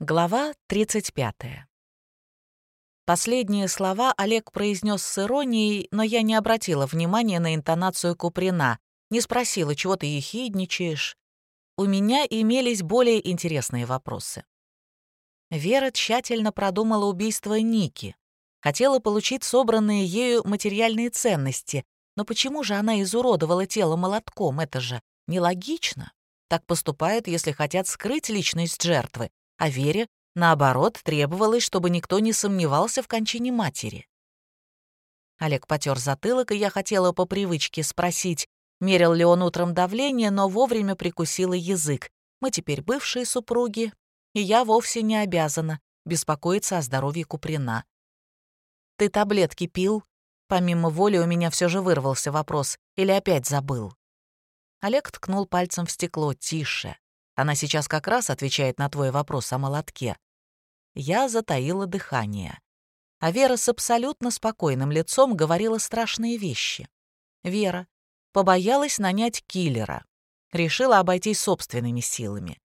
Глава 35. Последние слова Олег произнес с иронией, но я не обратила внимания на интонацию Куприна, не спросила, чего ты ехидничаешь. У меня имелись более интересные вопросы. Вера тщательно продумала убийство Ники. Хотела получить собранные ею материальные ценности, но почему же она изуродовала тело молотком? Это же нелогично. Так поступают, если хотят скрыть личность жертвы, а Вере, наоборот, требовалось, чтобы никто не сомневался в кончине матери. Олег потер затылок, и я хотела по привычке спросить, мерил ли он утром давление, но вовремя прикусила язык. Мы теперь бывшие супруги, и я вовсе не обязана беспокоиться о здоровье Куприна. «Ты таблетки пил?» Помимо воли у меня все же вырвался вопрос. Или опять забыл? Олег ткнул пальцем в стекло. «Тише. Она сейчас как раз отвечает на твой вопрос о молотке. Я затаила дыхание. А Вера с абсолютно спокойным лицом говорила страшные вещи. Вера побоялась нанять киллера. Решила обойтись собственными силами.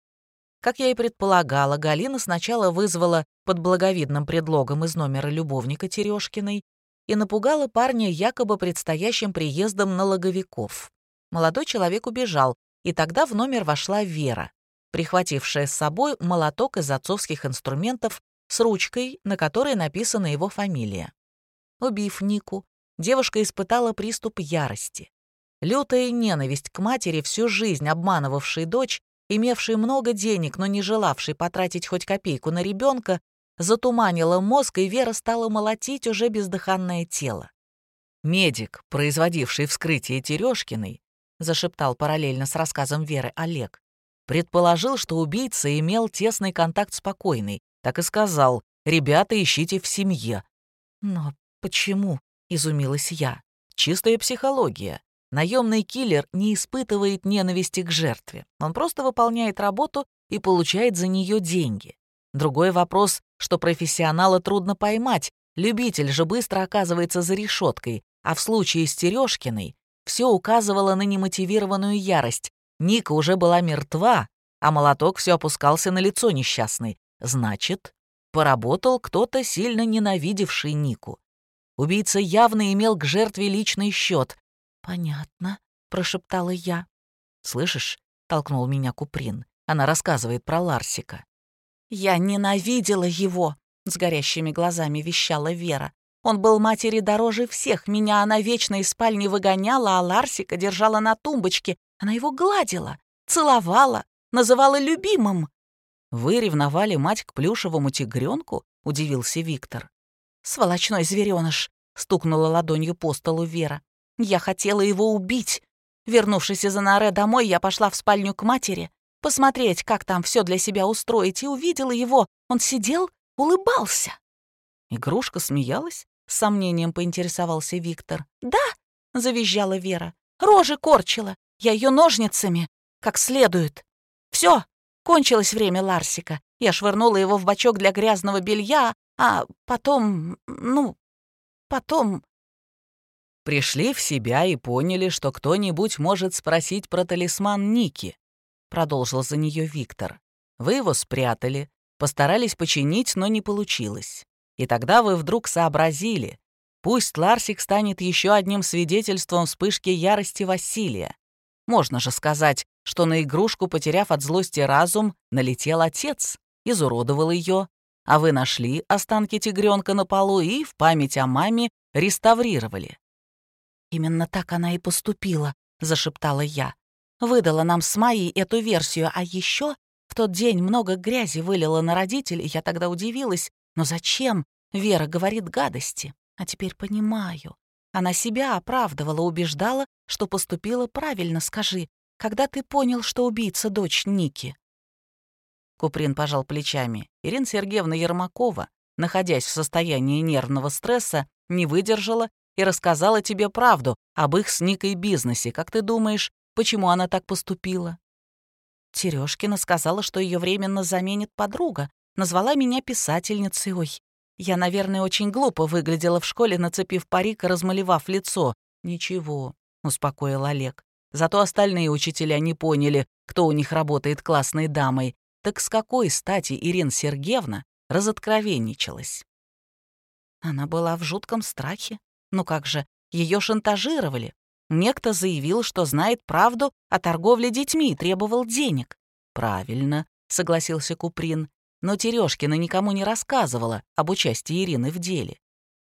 Как я и предполагала, Галина сначала вызвала под благовидным предлогом из номера любовника Терешкиной и напугала парня якобы предстоящим приездом налоговиков. Молодой человек убежал, и тогда в номер вошла Вера прихватившая с собой молоток из отцовских инструментов с ручкой, на которой написана его фамилия. Убив Нику, девушка испытала приступ ярости. Лютая ненависть к матери, всю жизнь обманывавшей дочь, имевшей много денег, но не желавшей потратить хоть копейку на ребенка, затуманила мозг, и Вера стала молотить уже бездыханное тело. Медик, производивший вскрытие Терешкиной, зашептал параллельно с рассказом Веры Олег, Предположил, что убийца имел тесный контакт с покойной. Так и сказал, ребята, ищите в семье. Но почему? Изумилась я. Чистая психология. Наемный киллер не испытывает ненависти к жертве. Он просто выполняет работу и получает за нее деньги. Другой вопрос, что профессионала трудно поймать, любитель же быстро оказывается за решеткой, а в случае с Терешкиной все указывало на немотивированную ярость, Ника уже была мертва, а молоток все опускался на лицо несчастный. Значит, поработал кто-то, сильно ненавидевший Нику. Убийца явно имел к жертве личный счет. «Понятно», — прошептала я. «Слышишь?» — толкнул меня Куприн. Она рассказывает про Ларсика. «Я ненавидела его», — с горящими глазами вещала Вера. «Он был матери дороже всех. Меня она вечно из спальни выгоняла, а Ларсика держала на тумбочке, она его гладила, целовала, называла любимым. «Вы ревновали мать к плюшевому тигренку?» — удивился Виктор. «Сволочной зверёныш!» — стукнула ладонью по столу Вера. «Я хотела его убить. Вернувшись из Анаре домой, я пошла в спальню к матери, посмотреть, как там все для себя устроить, и увидела его. Он сидел, улыбался». Игрушка смеялась? С сомнением поинтересовался Виктор. «Да!» — завизжала Вера. «Рожи корчила. Я ее ножницами, как следует. Все, кончилось время Ларсика. Я швырнула его в бачок для грязного белья, а потом, ну, потом... Пришли в себя и поняли, что кто-нибудь может спросить про талисман Ники, продолжил за нее Виктор. Вы его спрятали, постарались починить, но не получилось. И тогда вы вдруг сообразили, пусть Ларсик станет еще одним свидетельством вспышки ярости Василия. Можно же сказать, что на игрушку, потеряв от злости разум, налетел отец, изуродовал ее, а вы нашли останки тигренка на полу и в память о маме реставрировали. «Именно так она и поступила», — зашептала я. «Выдала нам с Майей эту версию, а еще в тот день много грязи вылила на родителей, я тогда удивилась. Но зачем? Вера говорит гадости. А теперь понимаю. Она себя оправдывала, убеждала, что поступила правильно, скажи, когда ты понял, что убийца дочь Ники?» Куприн пожал плечами. Ирина Сергеевна Ермакова, находясь в состоянии нервного стресса, не выдержала и рассказала тебе правду об их с Никой бизнесе. Как ты думаешь, почему она так поступила?» Терешкина сказала, что ее временно заменит подруга, назвала меня писательницей. Ой, я, наверное, очень глупо выглядела в школе, нацепив парик и размалевав лицо. «Ничего», — успокоил Олег. Зато остальные учителя не поняли, кто у них работает классной дамой. Так с какой стати Ирина Сергеевна разоткровенничалась? Она была в жутком страхе. Ну как же, ее шантажировали. Некто заявил, что знает правду о торговле детьми и требовал денег. «Правильно», — согласился Куприн. Но Терешкина никому не рассказывала об участии Ирины в деле.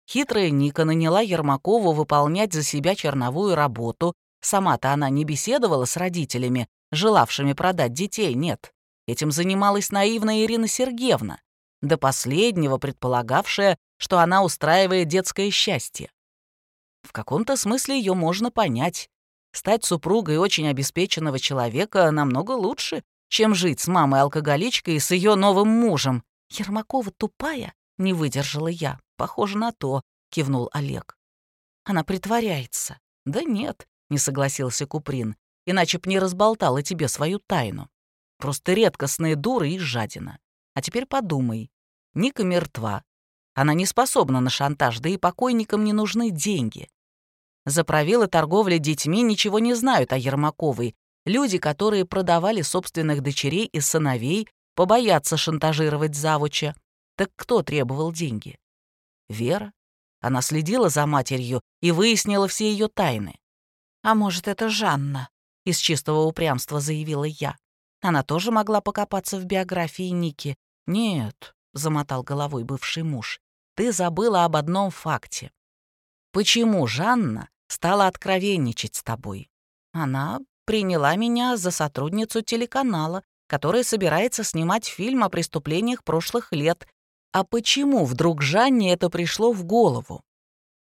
Хитрая Ника наняла Ермакову выполнять за себя черновую работу. Сама-то она не беседовала с родителями, желавшими продать детей, нет. Этим занималась наивная Ирина Сергеевна, до последнего предполагавшая, что она устраивает детское счастье. В каком-то смысле ее можно понять. Стать супругой очень обеспеченного человека намного лучше, чем жить с мамой-алкоголичкой и с ее новым мужем. Ермакова тупая, не выдержала я. Похоже на то, кивнул Олег. Она притворяется. Да нет, не согласился Куприн, иначе б не разболтала тебе свою тайну. Просто редкостная дура и жадина. А теперь подумай. Ника мертва. Она не способна на шантаж, да и покойникам не нужны деньги. За правила торговли детьми ничего не знают о Ермаковой. Люди, которые продавали собственных дочерей и сыновей, побоятся шантажировать завуча. Так кто требовал деньги? Вера. Она следила за матерью и выяснила все ее тайны. «А может, это Жанна?» — из чистого упрямства заявила я. Она тоже могла покопаться в биографии Ники. «Нет», — замотал головой бывший муж, — «ты забыла об одном факте. Почему Жанна стала откровенничать с тобой. Она приняла меня за сотрудницу телеканала, которая собирается снимать фильм о преступлениях прошлых лет. А почему вдруг Жанне это пришло в голову?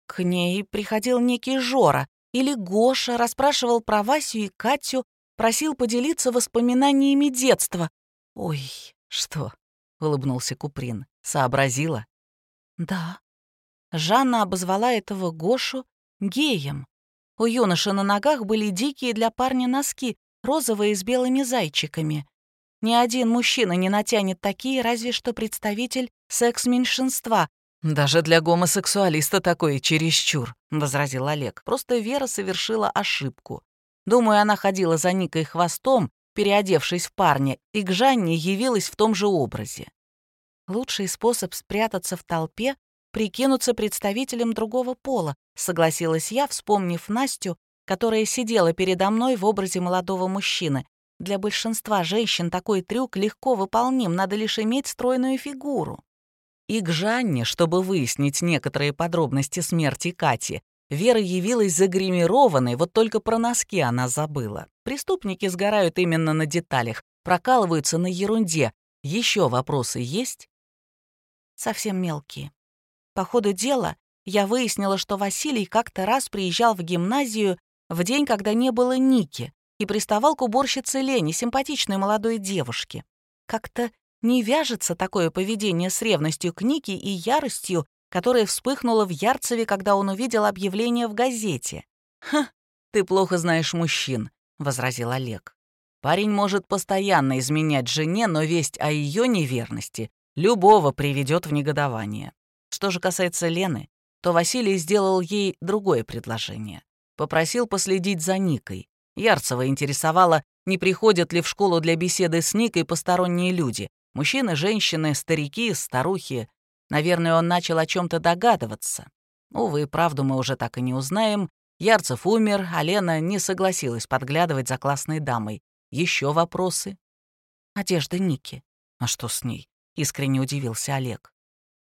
К ней приходил некий Жора или Гоша, расспрашивал про Васю и Катю, просил поделиться воспоминаниями детства. «Ой, что?» — улыбнулся Куприн. «Сообразила?» «Да». Жанна обозвала этого Гошу геем. У юноши на ногах были дикие для парня носки, розовые с белыми зайчиками. Ни один мужчина не натянет такие, разве что представитель секс-меньшинства. «Даже для гомосексуалиста такое чересчур», — возразил Олег. «Просто Вера совершила ошибку. Думаю, она ходила за Никой хвостом, переодевшись в парня, и к Жанне явилась в том же образе. Лучший способ спрятаться в толпе прикинуться представителем другого пола, согласилась я, вспомнив Настю, которая сидела передо мной в образе молодого мужчины. Для большинства женщин такой трюк легко выполним, надо лишь иметь стройную фигуру. И к Жанне, чтобы выяснить некоторые подробности смерти Кати, Вера явилась загримированной, вот только про носки она забыла. Преступники сгорают именно на деталях, прокалываются на ерунде. Еще вопросы есть? Совсем мелкие. По ходу дела я выяснила, что Василий как-то раз приезжал в гимназию в день, когда не было Ники, и приставал к уборщице Лене, симпатичной молодой девушке. Как-то не вяжется такое поведение с ревностью к Нике и яростью, которая вспыхнула в Ярцеве, когда он увидел объявление в газете. «Ха, ты плохо знаешь мужчин», — возразил Олег. «Парень может постоянно изменять жене, но весть о ее неверности любого приведет в негодование. Что же касается Лены, то Василий сделал ей другое предложение. Попросил последить за Никой. Ярцева интересовало, не приходят ли в школу для беседы с Никой посторонние люди. Мужчины, женщины, старики, старухи. Наверное, он начал о чем то догадываться. Увы, правду мы уже так и не узнаем. Ярцев умер, а Лена не согласилась подглядывать за классной дамой. Еще вопросы? Одежда Ники. А что с ней? Искренне удивился Олег.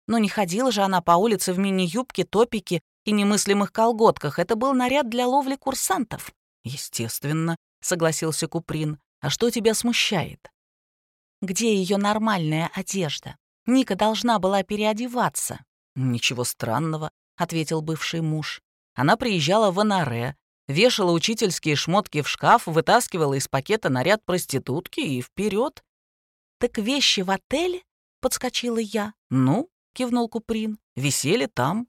Но не ходила же она по улице в мини-юбке, топике и немыслимых колготках. Это был наряд для ловли курсантов. Естественно, согласился Куприн. А что тебя смущает? Где ее нормальная одежда? Ника должна была переодеваться. Ничего странного, ответил бывший муж. Она приезжала в Анаре, вешала учительские шмотки в шкаф, вытаскивала из пакета наряд проститутки и вперед. Так вещи в отеле? подскочила я. Ну, кивнул Куприн. «Висели там».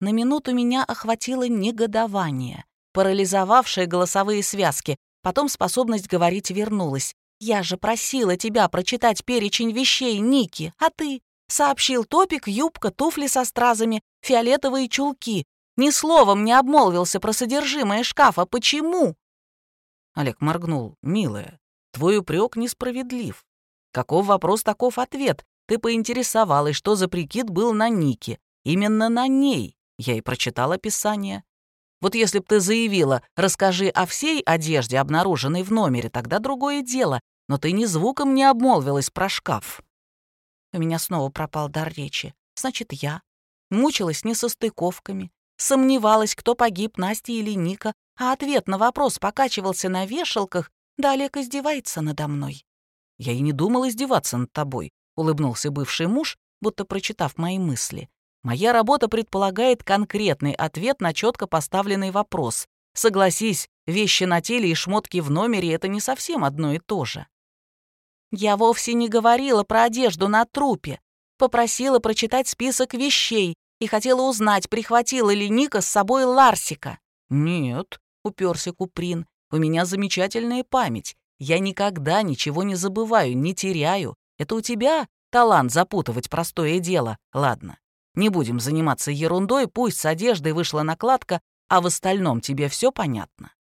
На минуту меня охватило негодование, парализовавшее голосовые связки. Потом способность говорить вернулась. «Я же просила тебя прочитать перечень вещей Ники, а ты?» Сообщил топик, юбка, туфли со стразами, фиолетовые чулки. Ни словом не обмолвился про содержимое шкафа. Почему?» Олег моргнул. «Милая, твой упрек несправедлив. Каков вопрос, таков ответ. Ты поинтересовалась, что за прикид был на Нике. Именно на ней. Я и прочитал описание. Вот если б ты заявила, расскажи о всей одежде, обнаруженной в номере, тогда другое дело. Но ты ни звуком не обмолвилась про шкаф. У меня снова пропал дар речи. Значит, я. Мучилась несостыковками. Сомневалась, кто погиб, Настя или Ника. А ответ на вопрос покачивался на вешалках. Да Олег издевается надо мной. Я и не думал издеваться над тобой. Улыбнулся бывший муж, будто прочитав мои мысли. Моя работа предполагает конкретный ответ на четко поставленный вопрос. Согласись, вещи на теле и шмотки в номере — это не совсем одно и то же. Я вовсе не говорила про одежду на трупе. Попросила прочитать список вещей и хотела узнать, прихватила ли Ника с собой Ларсика. «Нет», — уперся Куприн, — «у меня замечательная память. Я никогда ничего не забываю, не теряю. Это у тебя талант запутывать простое дело. Ладно, не будем заниматься ерундой, пусть с одеждой вышла накладка, а в остальном тебе все понятно».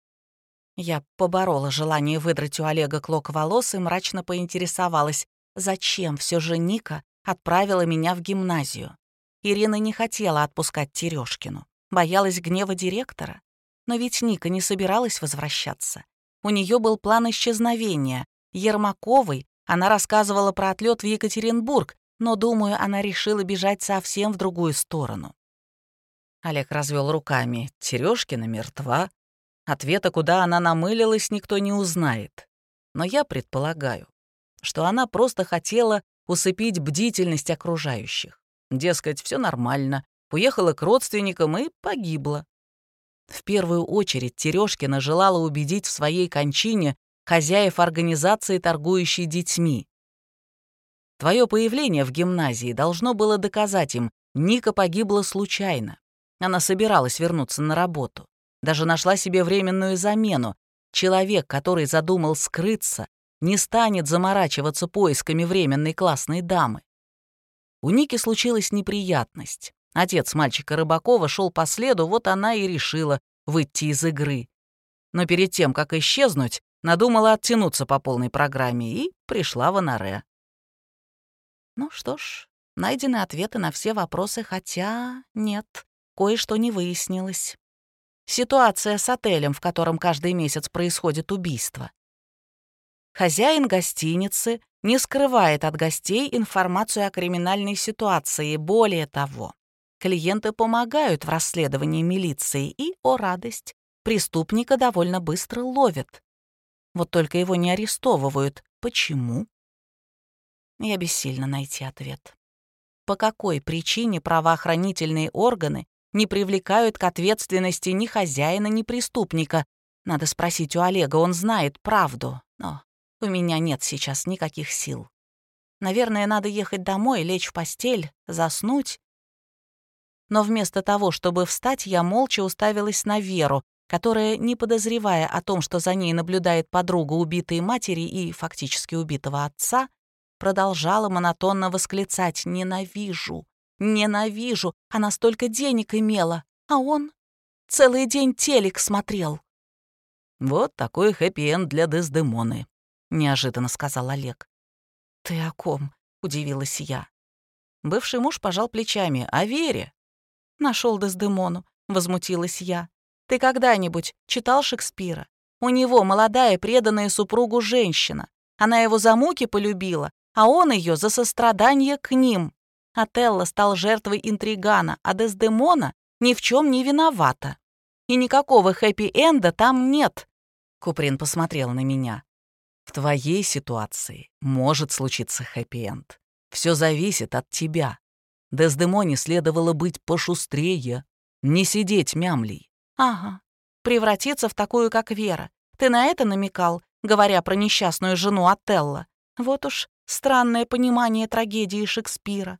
Я поборола желание выдрать у Олега клок волос и мрачно поинтересовалась, зачем все же Ника отправила меня в гимназию. Ирина не хотела отпускать Терешкину, боялась гнева директора. Но ведь Ника не собиралась возвращаться. У нее был план исчезновения. Ермаковой она рассказывала про отлет в Екатеринбург, но, думаю, она решила бежать совсем в другую сторону. Олег развел руками. Терешкина мертва. Ответа, куда она намылилась, никто не узнает. Но я предполагаю, что она просто хотела усыпить бдительность окружающих. Дескать, все нормально, уехала к родственникам и погибла. В первую очередь Терешкина желала убедить в своей кончине хозяев организации, торгующей детьми. Твое появление в гимназии должно было доказать им, Ника погибла случайно. Она собиралась вернуться на работу. Даже нашла себе временную замену. Человек, который задумал скрыться, не станет заморачиваться поисками временной классной дамы. У Ники случилась неприятность. Отец мальчика Рыбакова шел по следу, вот она и решила выйти из игры. Но перед тем, как исчезнуть, надумала оттянуться по полной программе и пришла в Анаре. Ну что ж, найдены ответы на все вопросы, хотя нет, кое-что не выяснилось. Ситуация с отелем, в котором каждый месяц происходит убийство. Хозяин гостиницы не скрывает от гостей информацию о криминальной ситуации. Более того, клиенты помогают в расследовании милиции и, о радость, преступника довольно быстро ловят. Вот только его не арестовывают. Почему? Я бессильно найти ответ. По какой причине правоохранительные органы не привлекают к ответственности ни хозяина, ни преступника? Надо спросить у Олега, он знает правду, но у меня нет сейчас никаких сил. Наверное, надо ехать домой, лечь в постель, заснуть. Но вместо того, чтобы встать, я молча уставилась на Веру, которая, не подозревая о том, что за ней наблюдает подруга убитой матери и фактически убитого отца, продолжала монотонно восклицать «Ненавижу! Ненавижу! Она столько денег имела, а он целый день телек смотрел!» «Вот такой хэппи-энд для Дездемоны», — неожиданно сказал Олег. «Ты о ком?» — удивилась я. Бывший муж пожал плечами. «О Вере». Нашел Дездемону», — возмутилась я. «Ты когда-нибудь читал Шекспира? У него молодая, преданная супругу женщина. Она его за муки полюбила, а он ее за сострадание к ним. Отелло стал жертвой интригана, а Дездемона ни в чем не виновата. И никакого хэппи-энда там нет. Куприн посмотрел на меня. В твоей ситуации может случиться хэппи-энд. Все зависит от тебя. Дездемоне следовало быть пошустрее, не сидеть мямлей. Ага, превратиться в такую, как Вера. Ты на это намекал, говоря про несчастную жену Отелло? Вот уж Странное понимание трагедии Шекспира.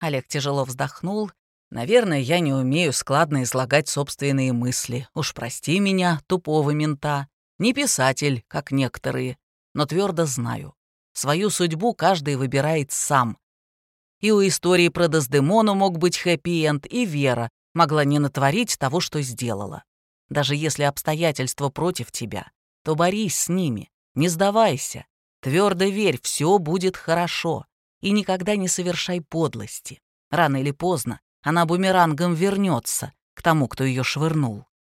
Олег тяжело вздохнул. «Наверное, я не умею складно излагать собственные мысли. Уж прости меня, тупого мента. Не писатель, как некоторые, но твердо знаю. Свою судьбу каждый выбирает сам. И у истории про Дездемону мог быть хэппи-энд, и Вера могла не натворить того, что сделала. Даже если обстоятельства против тебя, то борись с ними, не сдавайся, Твердо верь, все будет хорошо. И никогда не совершай подлости. Рано или поздно она бумерангом вернется к тому, кто ее швырнул.